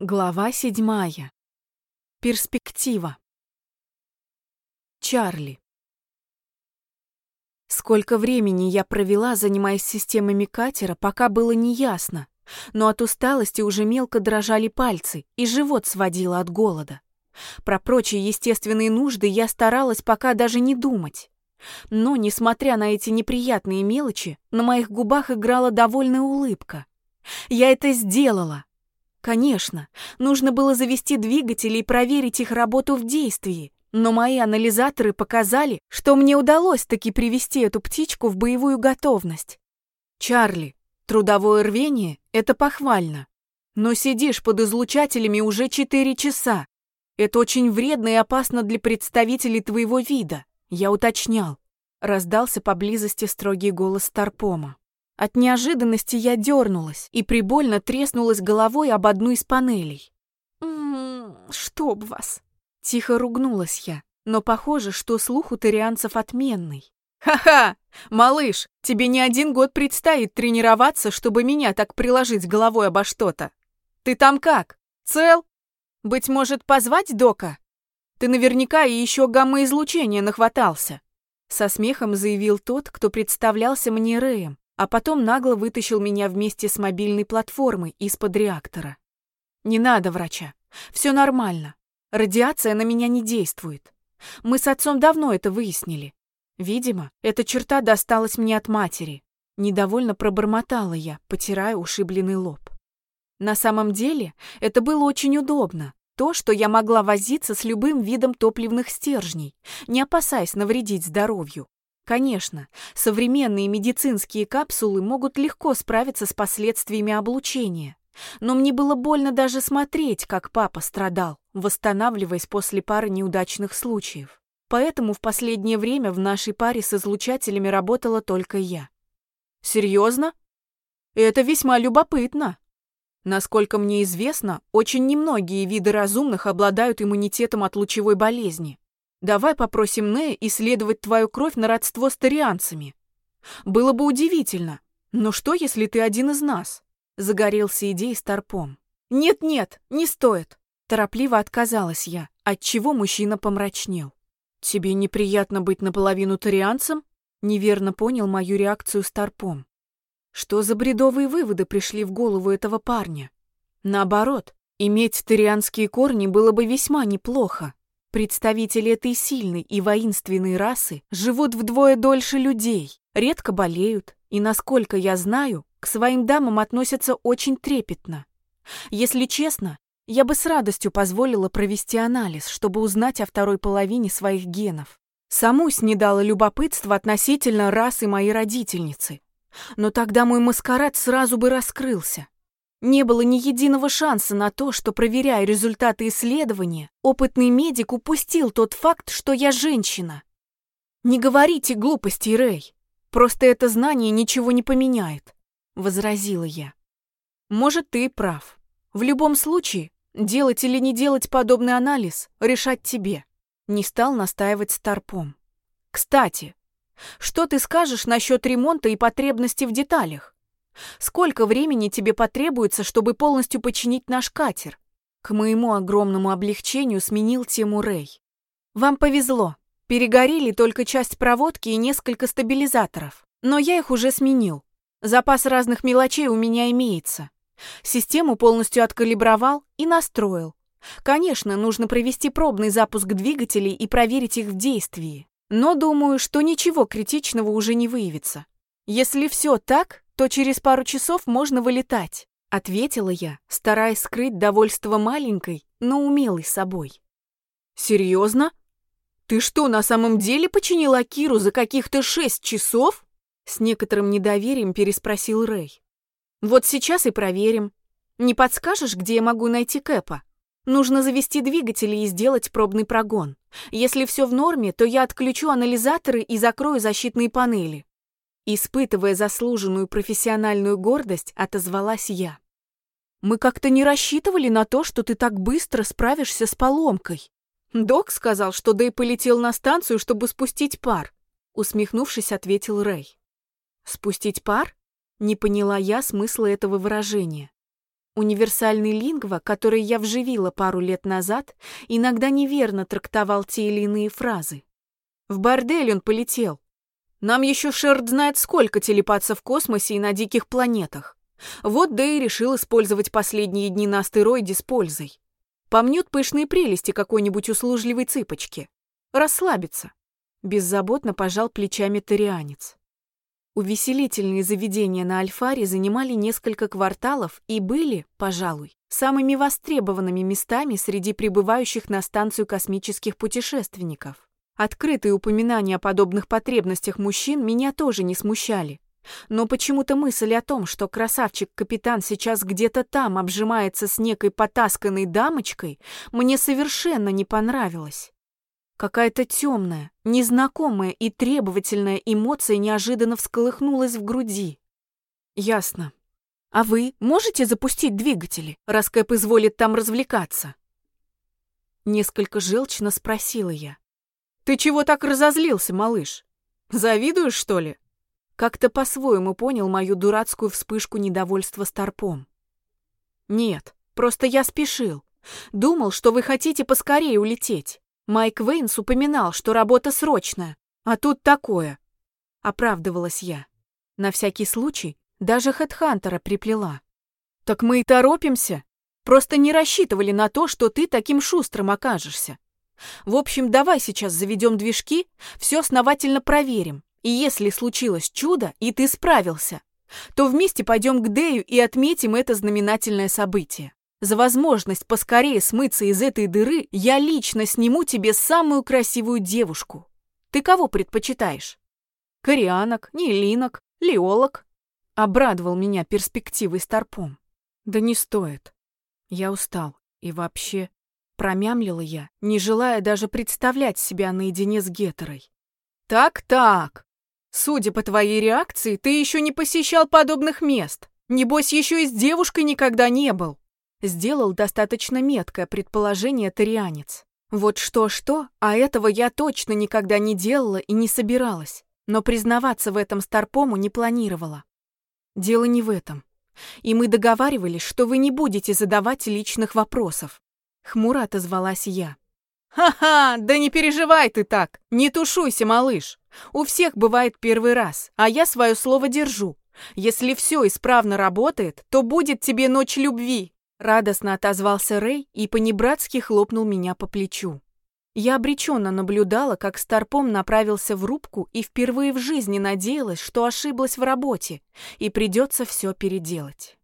Глава седьмая. Перспектива. Чарли. Сколько времени я провела, занимаясь системами катера, пока было неясно, но от усталости уже мелко дрожали пальцы, и живот сводило от голода. Про прочие естественные нужды я старалась пока даже не думать. Но, несмотря на эти неприятные мелочи, на моих губах играла довольная улыбка. Я это сделала. Конечно, нужно было завести двигатели и проверить их работу в действии, но мои анализаторы показали, что мне удалось таки привести эту птичку в боевую готовность. Чарли, трудовое рвение — это похвально. Но сидишь под излучателями уже четыре часа. Это очень вредно и опасно для представителей твоего вида, я уточнял. Раздался поблизости строгий голос Старпома. От неожиданности я дернулась и прибольно треснулась головой об одну из панелей. «М-м, «Чтоб вас!» Тихо ругнулась я, но похоже, что слух у тарианцев отменный. «Ха-ха! Малыш, тебе не один год предстоит тренироваться, чтобы меня так приложить головой обо что-то. Ты там как? Цел? Быть может, позвать Дока? Ты наверняка и еще гамма-излучения нахватался!» Со смехом заявил тот, кто представлялся мне Рэем, а потом нагло вытащил меня вместе с мобильной платформой из-под реактора. Не надо врача. Все нормально. Радиация на меня не действует. Мы с отцом давно это выяснили. Видимо, эта черта досталась мне от матери. Недовольно пробормотала я, потирая ушибленный лоб. На самом деле, это было очень удобно. То, что я могла возиться с любым видом топливных стержней, не опасаясь навредить здоровью. Конечно, современные медицинские капсулы могут легко справиться с последствиями облучения. Но мне было больно даже смотреть, как папа страдал, восстанавливаясь после пары неудачных случаев. Поэтому в последнее время в нашей паре с излучателями работала только я. Серьезно? Это весьма любопытно. Насколько мне известно, очень немногие виды разумных обладают иммунитетом от лучевой болезни. Давай попросим Нея исследовать твою кровь на родство с тарианцами. Было бы удивительно. Но что, если ты один из нас? Загорелся идеей Старпом. Нет-нет, не стоит. Торопливо отказалась я, отчего мужчина помрачнел. Тебе неприятно быть наполовину тарианцем? Неверно понял мою реакцию Старпом. Что за бредовые выводы пришли в голову этого парня? Наоборот, иметь тарианские корни было бы весьма неплохо. Представители этой сильной и воинственной расы живут вдвое дольше людей, редко болеют и, насколько я знаю, к своим дамам относятся очень трепетно. Если честно, я бы с радостью позволила провести анализ, чтобы узнать о второй половине своих генов. Саму снедало любопытство относительно расы моей родительницы. Но тогда мой маскарад сразу бы раскрылся. Не было ни единого шанса на то, что, проверяя результаты исследования, опытный медик упустил тот факт, что я женщина. «Не говорите глупостей, Рэй. Просто это знание ничего не поменяет», — возразила я. «Может, ты и прав. В любом случае, делать или не делать подобный анализ, решать тебе». Не стал настаивать Старпом. «Кстати, что ты скажешь насчет ремонта и потребности в деталях? Сколько времени тебе потребуется, чтобы полностью починить наш катер? К моему огромному облегчению сменил тему Рэй. Вам повезло. Перегорели только часть проводки и несколько стабилизаторов. Но я их уже сменил. Запас разных мелочей у меня имеется. Систему полностью откалибровал и настроил. Конечно, нужно провести пробный запуск двигателей и проверить их в действии. Но думаю, что ничего критичного уже не выявится. Если все так, то через пару часов можно вылетать», — ответила я, стараясь скрыть довольство маленькой, но умелой собой. «Серьезно? Ты что, на самом деле починила Киру за каких-то шесть часов?» С некоторым недоверием переспросил Рэй. «Вот сейчас и проверим. Не подскажешь, где я могу найти Кэпа? Нужно завести двигатели и сделать пробный прогон. Если все в норме, то я отключу анализаторы и закрою защитные панели. Испытывая заслуженную профессиональную гордость, отозвалась я. «Мы как-то не рассчитывали на то, что ты так быстро справишься с поломкой. Док сказал, что Дэй полетел на станцию, чтобы спустить пар», усмехнувшись, ответил Рэй. «Спустить пар?» Не поняла я смысла этого выражения. Универсальный лингва, который я вживила пару лет назад, иногда неверно трактовал те или иные фразы. В бордель он полетел. Нам еще Шерд знает сколько телепаться в космосе и на диких планетах. Вот и решил использовать последние дни на астероиде с пользой. Помнет пышные прелести какой-нибудь услужливой цыпочки. Расслабиться. Беззаботно пожал плечами тарианец. Увеселительные заведения на Альфаре занимали несколько кварталов и были, пожалуй, самыми востребованными местами среди прибывающих на станцию космических путешественников. Открытые упоминания о подобных потребностях мужчин меня тоже не смущали. Но почему-то мысль о том, что красавчик-капитан сейчас где-то там обжимается с некой потасканной дамочкой, мне совершенно не понравилась. Какая-то темная, незнакомая и требовательная эмоция неожиданно всколыхнулась в груди. Ясно. А вы можете запустить двигатели, раз Кэп изволит там развлекаться? Несколько желчно спросила я. Ты чего так разозлился, малыш? Завидуешь, что ли? Как-то по-своему понял мою дурацкую вспышку недовольства Старпом. Нет, просто я спешил. Думал, что вы хотите поскорее улететь. Майк Вейнс упоминал, что работа срочная, а тут такое. Оправдывалась я. На всякий случай даже Хедхантера приплела. Так мы и торопимся. Просто не рассчитывали на то, что ты таким шустрым окажешься. В общем, давай сейчас заведем движки, все основательно проверим. И если случилось чудо, и ты справился, то вместе пойдем к Дэю и отметим это знаменательное событие. За возможность поскорее смыться из этой дыры я лично сниму тебе самую красивую девушку. Ты кого предпочитаешь? Корианок, Нелинок, Леолог? Обрадовал меня перспективой Старпом. Да не стоит. Я устал. И вообще, промямлила я, не желая даже представлять себя наедине с Гетерой. Так-так. Судя по твоей реакции, ты еще не посещал подобных мест. Небось, еще и с девушкой никогда не был. Сделал достаточно меткое предположение тарианец. Вот что-что, а этого я точно никогда не делала и не собиралась, но признаваться в этом Старпому не планировала. Дело не в этом. И мы договаривались, что вы не будете задавать личных вопросов. Хмуро отозвалась я. «Ха-ха, да не переживай ты так, не тушуйся, малыш. У всех бывает первый раз, а я свое слово держу. Если все исправно работает, то будет тебе ночь любви, Радостно отозвался Рэй и понебратски хлопнул меня по плечу. Я обреченно наблюдала, как Старпом направился в рубку и впервые в жизни надеялась, что ошиблась в работе и придется все переделать.